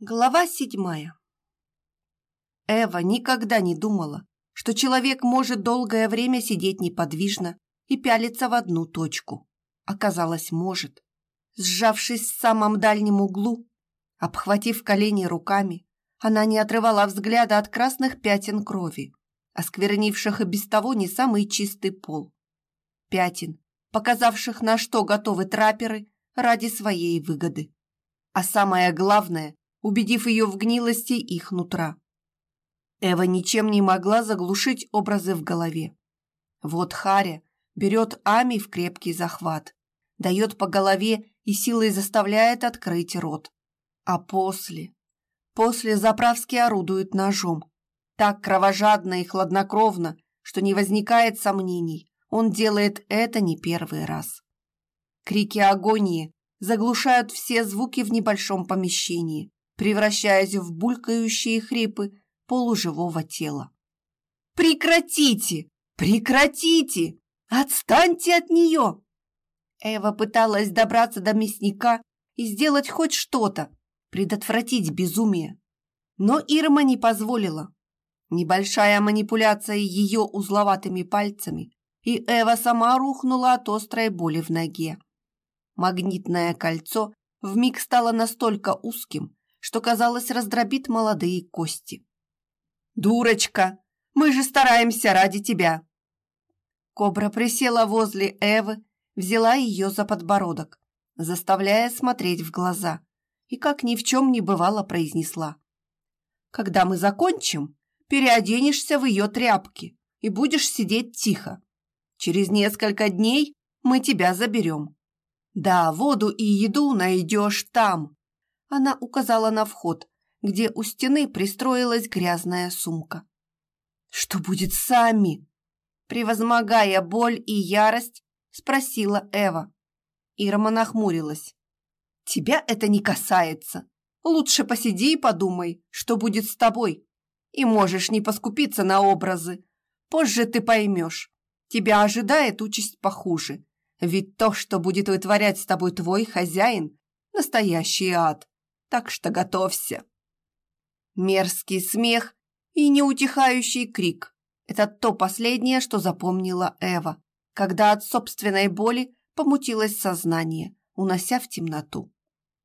Глава седьмая Эва никогда не думала, что человек может долгое время сидеть неподвижно и пялиться в одну точку. Оказалось, может. Сжавшись в самом дальнем углу, обхватив колени руками, она не отрывала взгляда от красных пятен крови, осквернивших и без того не самый чистый пол. Пятен, показавших, на что готовы траперы ради своей выгоды. А самое главное, убедив ее в гнилости их нутра. Эва ничем не могла заглушить образы в голове. Вот Харя берет Ами в крепкий захват, дает по голове и силой заставляет открыть рот. А после... После заправски орудует ножом. Так кровожадно и хладнокровно, что не возникает сомнений, он делает это не первый раз. Крики агонии заглушают все звуки в небольшом помещении, превращаясь в булькающие хрипы полуживого тела. «Прекратите! Прекратите! Отстаньте от нее!» Эва пыталась добраться до мясника и сделать хоть что-то, предотвратить безумие. Но Ирма не позволила. Небольшая манипуляция ее узловатыми пальцами, и Эва сама рухнула от острой боли в ноге. Магнитное кольцо вмиг стало настолько узким, что, казалось, раздробит молодые кости. «Дурочка! Мы же стараемся ради тебя!» Кобра присела возле Эвы, взяла ее за подбородок, заставляя смотреть в глаза, и, как ни в чем не бывало, произнесла. «Когда мы закончим, переоденешься в ее тряпки и будешь сидеть тихо. Через несколько дней мы тебя заберем. Да, воду и еду найдешь там, она указала на вход, где у стены пристроилась грязная сумка. «Что будет с Ами?» Превозмогая боль и ярость, спросила Эва. Ирма нахмурилась. «Тебя это не касается. Лучше посиди и подумай, что будет с тобой. И можешь не поскупиться на образы. Позже ты поймешь. Тебя ожидает участь похуже. Ведь то, что будет вытворять с тобой твой хозяин, настоящий ад так что готовься. Мерзкий смех и неутихающий крик – это то последнее, что запомнила Эва, когда от собственной боли помутилось сознание, унося в темноту.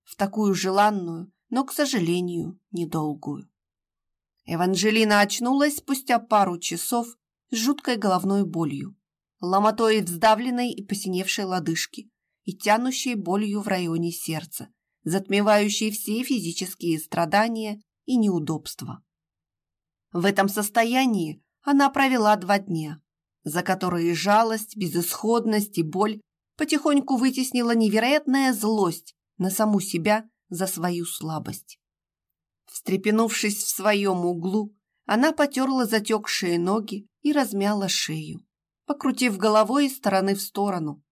В такую желанную, но, к сожалению, недолгую. Эванжелина очнулась спустя пару часов с жуткой головной болью, ломотой вздавленной и посиневшей лодыжки и тянущей болью в районе сердца, затмевающий все физические страдания и неудобства. В этом состоянии она провела два дня, за которые жалость, безысходность и боль потихоньку вытеснила невероятная злость на саму себя за свою слабость. Встрепенувшись в своем углу, она потерла затекшие ноги и размяла шею, покрутив головой из стороны в сторону.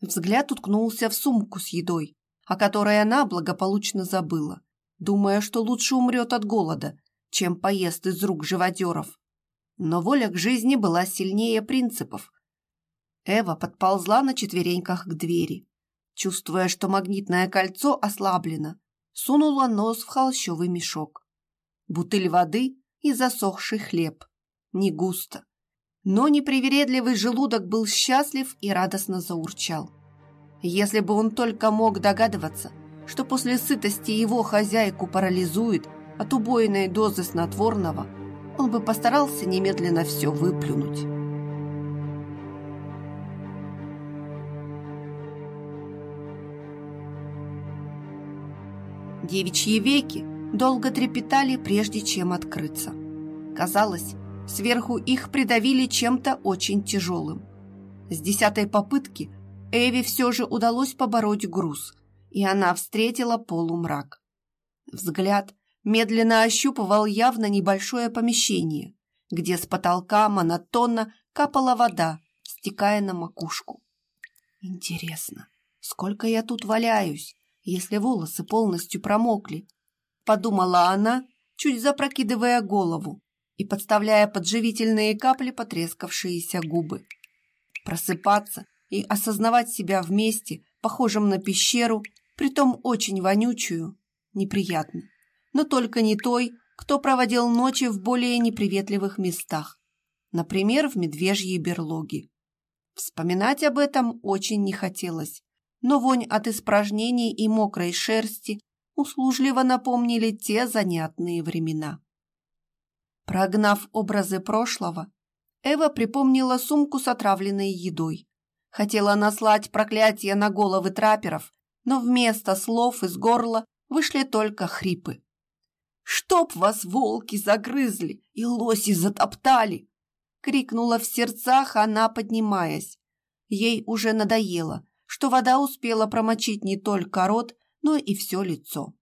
Взгляд уткнулся в сумку с едой, о которой она благополучно забыла, думая, что лучше умрет от голода, чем поест из рук живодеров. Но воля к жизни была сильнее принципов. Эва подползла на четвереньках к двери. Чувствуя, что магнитное кольцо ослаблено, сунула нос в холщовый мешок. Бутыль воды и засохший хлеб. Не густо. Но непривередливый желудок был счастлив и радостно заурчал. Если бы он только мог догадываться, что после сытости его хозяйку парализует от убойной дозы снотворного, он бы постарался немедленно все выплюнуть. Девичьи веки долго трепетали, прежде чем открыться. Казалось, сверху их придавили чем-то очень тяжелым. С десятой попытки – Эви все же удалось побороть груз, и она встретила полумрак. Взгляд медленно ощупывал явно небольшое помещение, где с потолка монотонно капала вода, стекая на макушку. Интересно, сколько я тут валяюсь, если волосы полностью промокли? Подумала она, чуть запрокидывая голову и подставляя под живительные капли потрескавшиеся губы. Просыпаться и осознавать себя вместе, похожим на пещеру, притом очень вонючую, неприятно. но только не той, кто проводил ночи в более неприветливых местах, например, в медвежьей берлоге. Вспоминать об этом очень не хотелось, но вонь от испражнений и мокрой шерсти услужливо напомнили те занятные времена. Прогнав образы прошлого, Эва припомнила сумку с отравленной едой. Хотела наслать проклятие на головы траперов, но вместо слов из горла вышли только хрипы. «Чтоб вас волки загрызли и лоси затоптали!» — крикнула в сердцах она, поднимаясь. Ей уже надоело, что вода успела промочить не только рот, но и все лицо.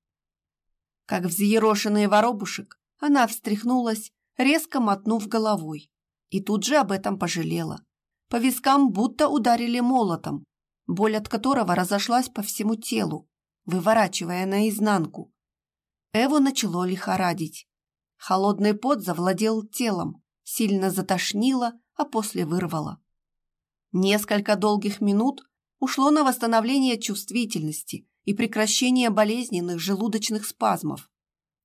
Как взъерошенный воробушек, она встряхнулась, резко мотнув головой, и тут же об этом пожалела. По вискам будто ударили молотом, боль от которого разошлась по всему телу, выворачивая наизнанку. Эву начало лихорадить. Холодный пот завладел телом, сильно затошнило, а после вырвало. Несколько долгих минут ушло на восстановление чувствительности и прекращение болезненных желудочных спазмов.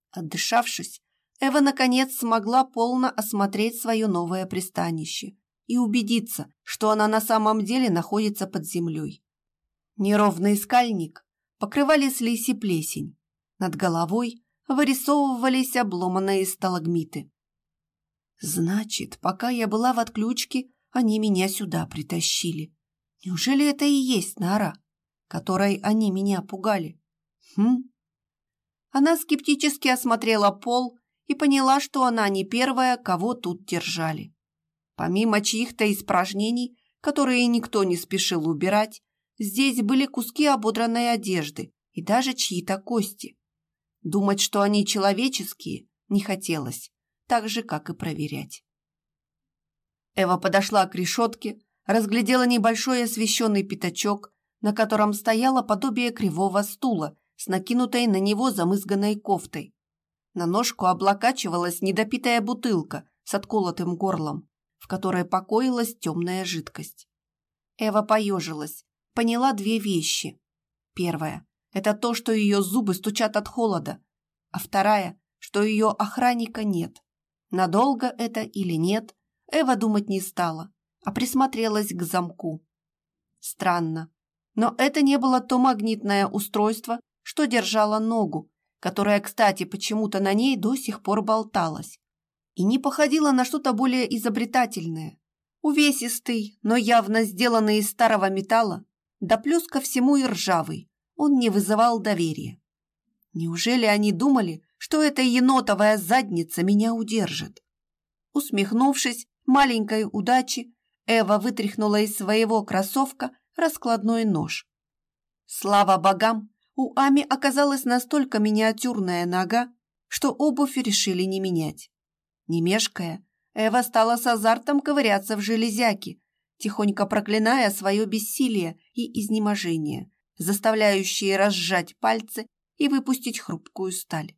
Отдышавшись, Эва наконец смогла полно осмотреть свое новое пристанище и убедиться, что она на самом деле находится под землей. Неровный скальник покрывали слизь и плесень. Над головой вырисовывались обломанные сталагмиты. Значит, пока я была в отключке, они меня сюда притащили. Неужели это и есть нора, которой они меня пугали? Хм? Она скептически осмотрела пол и поняла, что она не первая, кого тут держали. Помимо чьих-то испражнений, которые никто не спешил убирать, здесь были куски ободранной одежды и даже чьи-то кости. Думать, что они человеческие, не хотелось, так же, как и проверять. Эва подошла к решетке, разглядела небольшой освещенный пятачок, на котором стояло подобие кривого стула с накинутой на него замызганной кофтой. На ножку облокачивалась недопитая бутылка с отколотым горлом, в которой покоилась темная жидкость. Эва поежилась, поняла две вещи. Первая – это то, что ее зубы стучат от холода, а вторая – что ее охранника нет. Надолго это или нет, Эва думать не стала, а присмотрелась к замку. Странно, но это не было то магнитное устройство, что держало ногу, которая, кстати, почему-то на ней до сих пор болталась, и не походила на что-то более изобретательное. Увесистый, но явно сделанный из старого металла, да плюс ко всему и ржавый, он не вызывал доверия. Неужели они думали, что эта енотовая задница меня удержит? Усмехнувшись маленькой удачи, Эва вытряхнула из своего кроссовка раскладной нож. Слава богам, у Ами оказалась настолько миниатюрная нога, что обувь решили не менять. Не мешкая, Эва стала с азартом ковыряться в железяке, тихонько проклиная свое бессилие и изнеможение, заставляющие разжать пальцы и выпустить хрупкую сталь.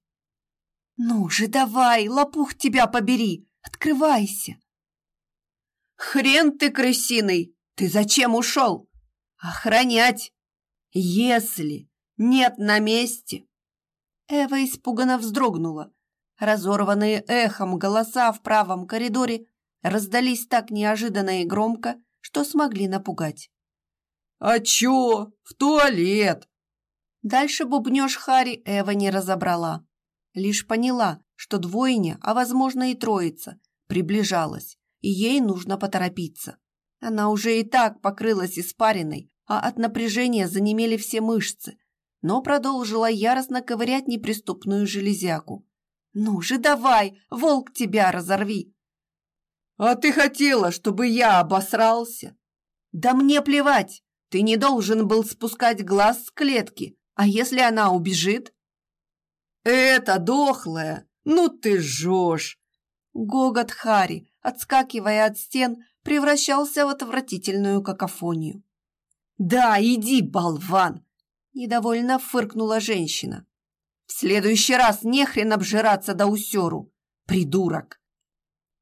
«Ну же, давай, лопух тебя побери! Открывайся!» «Хрен ты, крысиный! Ты зачем ушел? Охранять! Если нет на месте!» Эва испуганно вздрогнула. Разорванные эхом голоса в правом коридоре раздались так неожиданно и громко, что смогли напугать. «А чё? В туалет!» Дальше бубнёж Хари Эва не разобрала. Лишь поняла, что двойня, а возможно и троица, приближалась, и ей нужно поторопиться. Она уже и так покрылась испариной, а от напряжения занемели все мышцы, но продолжила яростно ковырять неприступную железяку. «Ну же давай, волк тебя разорви!» «А ты хотела, чтобы я обосрался?» «Да мне плевать! Ты не должен был спускать глаз с клетки, а если она убежит?» «Это дохлая! Ну ты жжешь!» Гогот Хари, отскакивая от стен, превращался в отвратительную какофонию. «Да, иди, болван!» – недовольно фыркнула женщина. «В следующий раз нехрен обжираться до усеру, придурок!»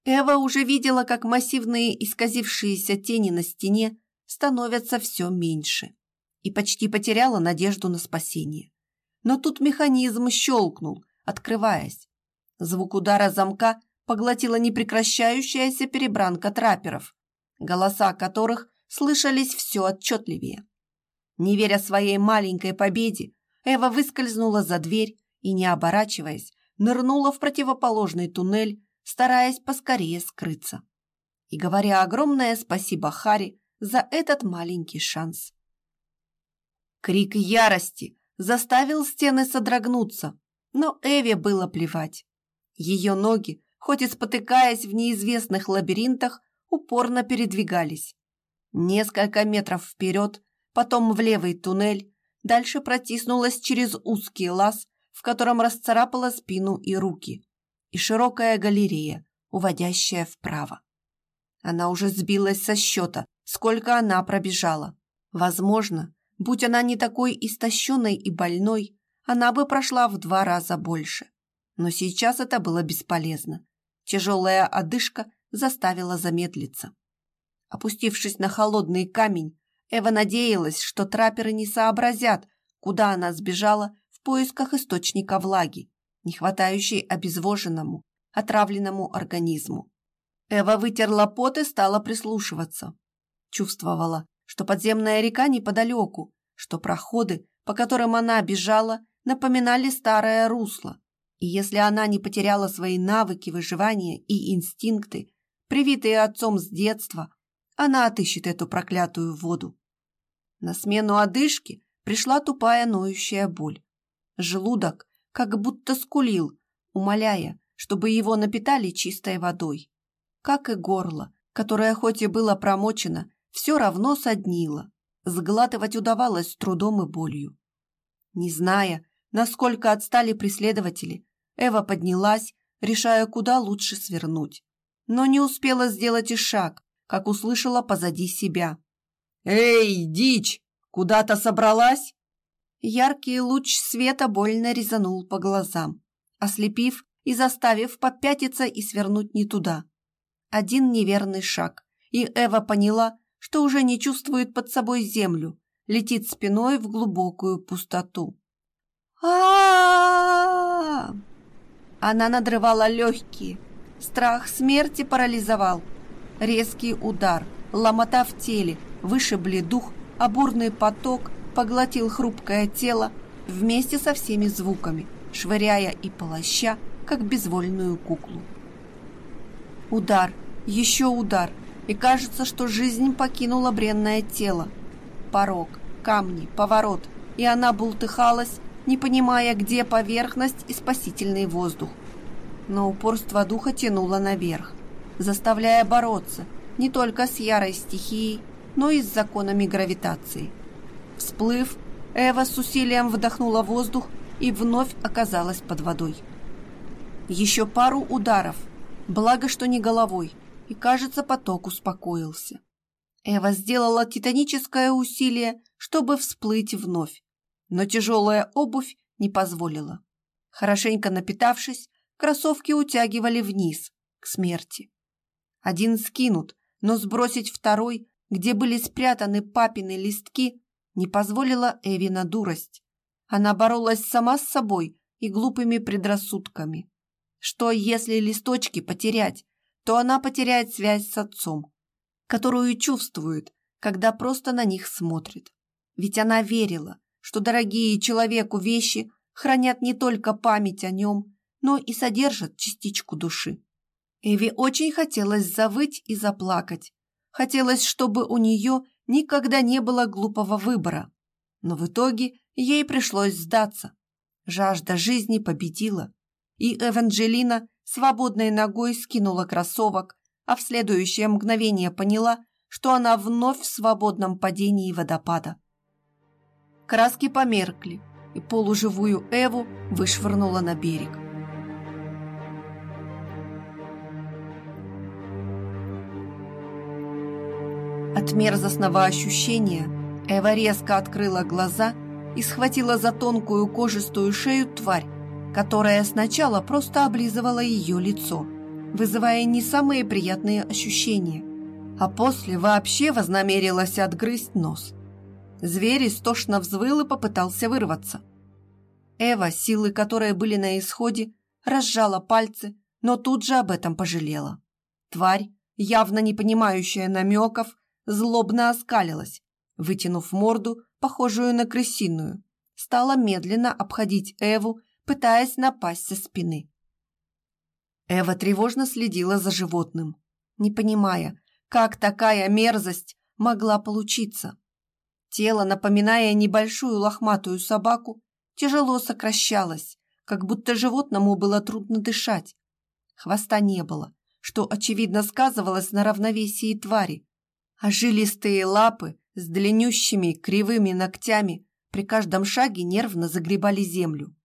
Эва уже видела, как массивные исказившиеся тени на стене становятся все меньше и почти потеряла надежду на спасение. Но тут механизм щелкнул, открываясь. Звук удара замка поглотила непрекращающаяся перебранка трапперов, голоса которых слышались все отчетливее. Не веря своей маленькой победе, Эва выскользнула за дверь и, не оборачиваясь, нырнула в противоположный туннель, стараясь поскорее скрыться. И говоря огромное спасибо Хари за этот маленький шанс. Крик ярости заставил стены содрогнуться, но Эве было плевать. Ее ноги, хоть и спотыкаясь в неизвестных лабиринтах, упорно передвигались. Несколько метров вперед, потом в левый туннель, дальше протиснулась через узкий лаз, в котором расцарапала спину и руки, и широкая галерея, уводящая вправо. Она уже сбилась со счета, сколько она пробежала. Возможно, будь она не такой истощенной и больной, она бы прошла в два раза больше. Но сейчас это было бесполезно. Тяжелая одышка заставила замедлиться. Опустившись на холодный камень, Эва надеялась, что трапперы не сообразят, куда она сбежала в поисках источника влаги, не хватающей обезвоженному, отравленному организму. Эва вытерла пот и стала прислушиваться. Чувствовала, что подземная река неподалеку, что проходы, по которым она бежала, напоминали старое русло. И если она не потеряла свои навыки выживания и инстинкты, привитые отцом с детства, она отыщет эту проклятую воду. На смену одышки пришла тупая ноющая боль. Желудок как будто скулил, умоляя, чтобы его напитали чистой водой. Как и горло, которое хоть и было промочено, все равно соднило. Сглатывать удавалось с трудом и болью. Не зная, насколько отстали преследователи, Эва поднялась, решая, куда лучше свернуть. Но не успела сделать и шаг, как услышала позади себя. «Эй, дичь! Куда-то собралась?» Яркий луч света больно резанул по глазам, ослепив и заставив попятиться и свернуть не туда. Один неверный шаг, и Эва поняла, что уже не чувствует под собой землю, летит спиной в глубокую пустоту. а Она надрывала легкие. Страх смерти парализовал. Резкий удар, ломота в теле, вышибли дух, а поток поглотил хрупкое тело вместе со всеми звуками, швыряя и полоща, как безвольную куклу. Удар, еще удар, и кажется, что жизнь покинула бренное тело. Порог, камни, поворот, и она бултыхалась, не понимая, где поверхность и спасительный воздух. Но упорство духа тянуло наверх заставляя бороться не только с ярой стихией, но и с законами гравитации. Всплыв, Эва с усилием вдохнула воздух и вновь оказалась под водой. Еще пару ударов, благо что не головой, и, кажется, поток успокоился. Эва сделала титаническое усилие, чтобы всплыть вновь, но тяжелая обувь не позволила. Хорошенько напитавшись, кроссовки утягивали вниз, к смерти. Один скинут, но сбросить второй, где были спрятаны папины листки, не позволила Эвина дурость. Она боролась сама с собой и глупыми предрассудками. Что, если листочки потерять, то она потеряет связь с отцом, которую чувствует, когда просто на них смотрит. Ведь она верила, что дорогие человеку вещи хранят не только память о нем, но и содержат частичку души. Эви очень хотелось завыть и заплакать. Хотелось, чтобы у нее никогда не было глупого выбора. Но в итоге ей пришлось сдаться. Жажда жизни победила. И Эванжелина свободной ногой скинула кроссовок, а в следующее мгновение поняла, что она вновь в свободном падении водопада. Краски померкли, и полуживую Эву вышвырнула на берег. От мерзостного ощущения Эва резко открыла глаза и схватила за тонкую кожистую шею тварь, которая сначала просто облизывала ее лицо, вызывая не самые приятные ощущения, а после вообще вознамерилась отгрызть нос. Зверь истошно взвыл и попытался вырваться. Эва, силы которой были на исходе, разжала пальцы, но тут же об этом пожалела. Тварь, явно не понимающая намеков, злобно оскалилась, вытянув морду, похожую на крысиную, стала медленно обходить Эву, пытаясь напасть со спины. Эва тревожно следила за животным, не понимая, как такая мерзость могла получиться. Тело, напоминая небольшую лохматую собаку, тяжело сокращалось, как будто животному было трудно дышать. Хвоста не было, что, очевидно, сказывалось на равновесии твари, а жилистые лапы с длиннющими кривыми ногтями при каждом шаге нервно загребали землю.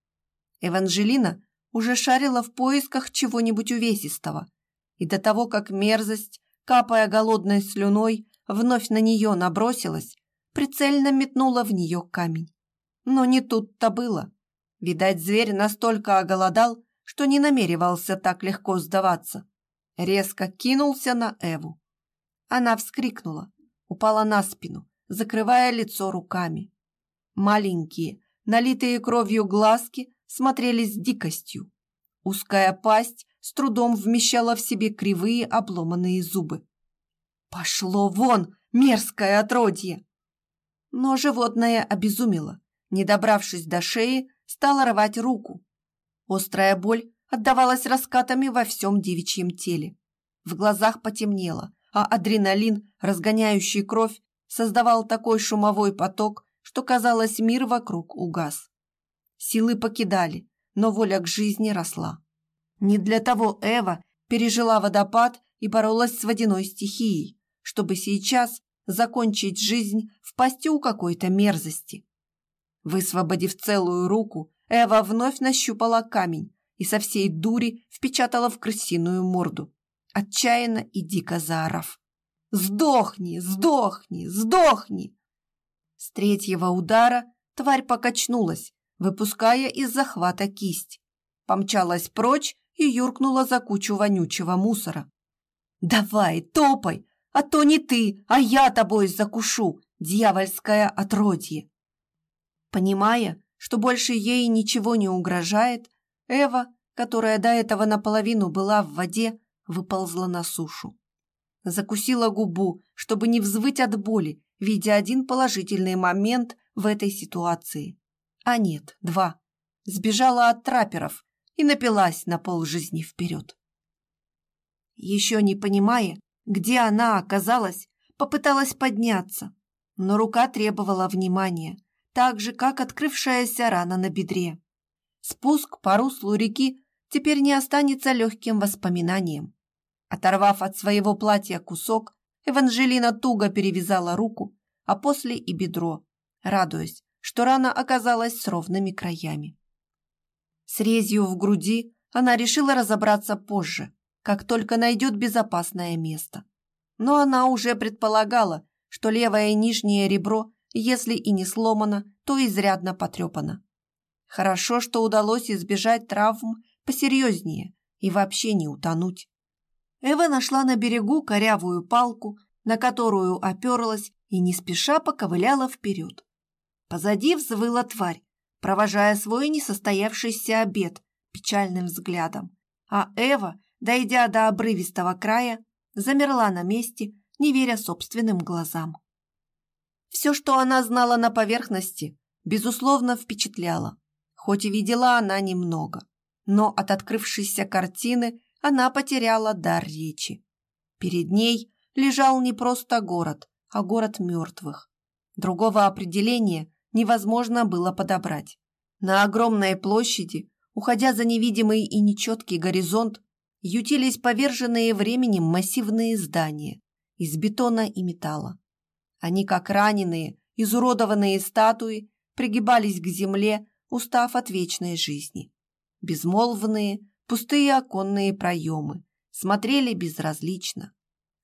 Эванжелина уже шарила в поисках чего-нибудь увесистого, и до того, как мерзость, капая голодной слюной, вновь на нее набросилась, прицельно метнула в нее камень. Но не тут-то было. Видать, зверь настолько оголодал, что не намеревался так легко сдаваться. Резко кинулся на Эву. Она вскрикнула, упала на спину, закрывая лицо руками. Маленькие, налитые кровью глазки смотрели с дикостью. Узкая пасть с трудом вмещала в себе кривые обломанные зубы. «Пошло вон, мерзкое отродье!» Но животное обезумело, не добравшись до шеи, стало рвать руку. Острая боль отдавалась раскатами во всем девичьем теле. В глазах потемнело, а адреналин, разгоняющий кровь, создавал такой шумовой поток, что, казалось, мир вокруг угас. Силы покидали, но воля к жизни росла. Не для того Эва пережила водопад и боролась с водяной стихией, чтобы сейчас закончить жизнь в пасти у какой-то мерзости. Высвободив целую руку, Эва вновь нащупала камень и со всей дури впечатала в крысиную морду, отчаянно и дико заорав. «Сдохни! Сдохни! Сдохни!» С третьего удара тварь покачнулась, выпуская из захвата кисть. Помчалась прочь и юркнула за кучу вонючего мусора. «Давай, топай, а то не ты, а я тобой закушу, дьявольское отродье!» Понимая, что больше ей ничего не угрожает, Эва, которая до этого наполовину была в воде, выползла на сушу. Закусила губу, чтобы не взвыть от боли, видя один положительный момент в этой ситуации. А нет, два. Сбежала от трапперов и напилась на полжизни вперед. Еще не понимая, где она оказалась, попыталась подняться, но рука требовала внимания, так же, как открывшаяся рана на бедре. Спуск по руслу реки теперь не останется легким воспоминанием. Оторвав от своего платья кусок, Эванжелина туго перевязала руку, а после и бедро, радуясь, что рана оказалась с ровными краями. С резью в груди она решила разобраться позже, как только найдет безопасное место. Но она уже предполагала, что левое нижнее ребро, если и не сломано, то изрядно потрепано. Хорошо, что удалось избежать травм посерьезнее и вообще не утонуть. Эва нашла на берегу корявую палку, на которую оперлась и не спеша поковыляла вперед. Позади взвыла тварь, провожая свой несостоявшийся обед печальным взглядом, а Эва, дойдя до обрывистого края, замерла на месте, не веря собственным глазам. Все, что она знала на поверхности, безусловно, впечатляло, хоть и видела она немного, но от открывшейся картины она потеряла дар речи. Перед ней лежал не просто город, а город мертвых. Другого определения невозможно было подобрать. На огромной площади, уходя за невидимый и нечеткий горизонт, ютились поверженные временем массивные здания из бетона и металла. Они, как раненые, изуродованные статуи, пригибались к земле, устав от вечной жизни. Безмолвные, Пустые оконные проемы смотрели безразлично,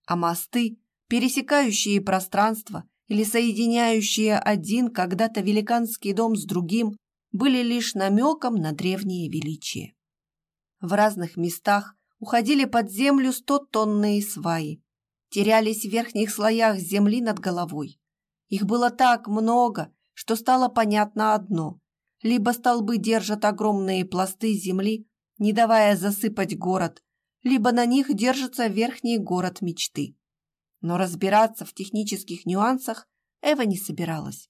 а мосты, пересекающие пространство или соединяющие один когда-то великанский дом с другим, были лишь намеком на древнее величие. В разных местах уходили под землю стотонные сваи, терялись в верхних слоях земли над головой. Их было так много, что стало понятно одно. либо столбы держат огромные пласты земли, не давая засыпать город, либо на них держится верхний город мечты. Но разбираться в технических нюансах Эва не собиралась.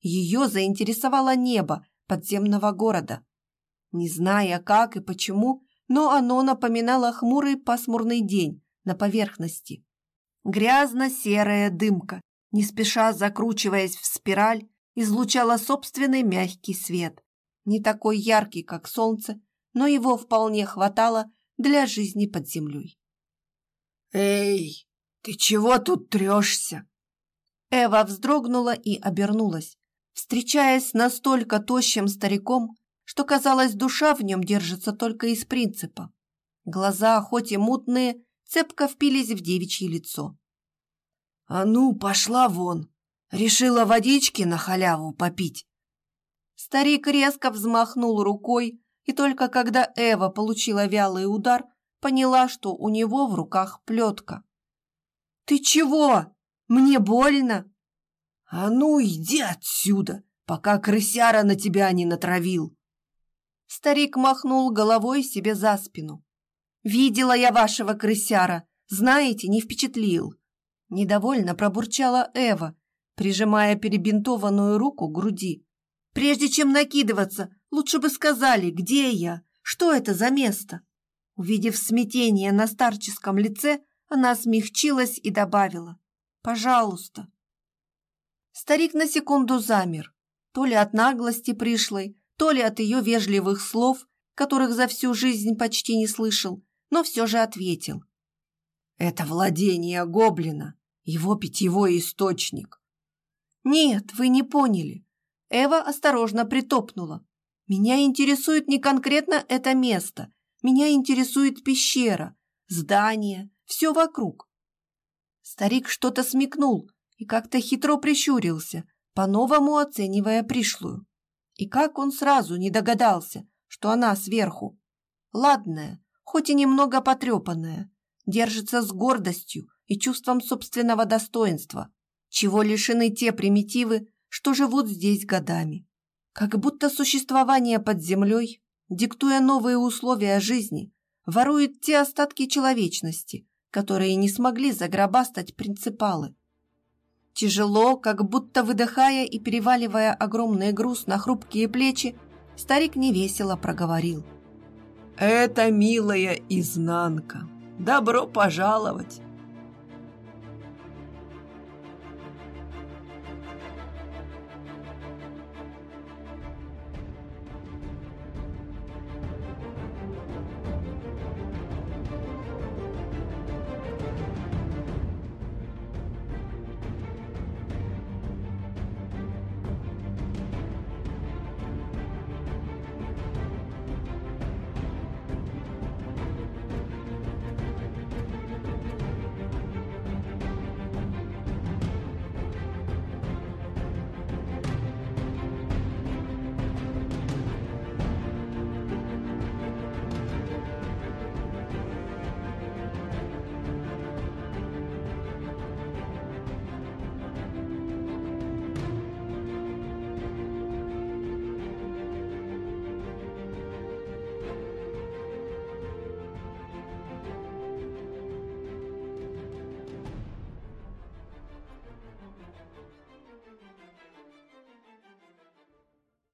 Ее заинтересовало небо подземного города. Не зная, как и почему, но оно напоминало хмурый пасмурный день на поверхности. Грязно-серая дымка, не спеша закручиваясь в спираль, излучала собственный мягкий свет. Не такой яркий, как солнце, но его вполне хватало для жизни под землей. «Эй, ты чего тут трешься?» Эва вздрогнула и обернулась, встречаясь с настолько тощим стариком, что, казалось, душа в нем держится только из принципа. Глаза, хоть и мутные, цепко впились в девичье лицо. «А ну, пошла вон! Решила водички на халяву попить!» Старик резко взмахнул рукой, и только когда Эва получила вялый удар, поняла, что у него в руках плетка. «Ты чего? Мне больно!» «А ну, иди отсюда, пока крысяра на тебя не натравил!» Старик махнул головой себе за спину. «Видела я вашего крысяра, знаете, не впечатлил!» Недовольно пробурчала Эва, прижимая перебинтованную руку к груди. «Прежде чем накидываться, лучше бы сказали, где я, что это за место!» Увидев смятение на старческом лице, она смягчилась и добавила «Пожалуйста». Старик на секунду замер, то ли от наглости пришлой, то ли от ее вежливых слов, которых за всю жизнь почти не слышал, но все же ответил. «Это владение гоблина, его питьевой источник». «Нет, вы не поняли». Эва осторожно притопнула. «Меня интересует не конкретно это место, меня интересует пещера, здание, все вокруг». Старик что-то смекнул, и как-то хитро прищурился, по-новому оценивая пришлую. И как он сразу не догадался, что она сверху. Ладная, хоть и немного потрепанная, держится с гордостью и чувством собственного достоинства, чего лишены те примитивы, что живут здесь годами. Как будто существование под землей, диктуя новые условия жизни, ворует те остатки человечности, которые не смогли загробастать принципалы. Тяжело, как будто выдыхая и переваливая огромный груз на хрупкие плечи, старик невесело проговорил. «Это милая изнанка. Добро пожаловать!»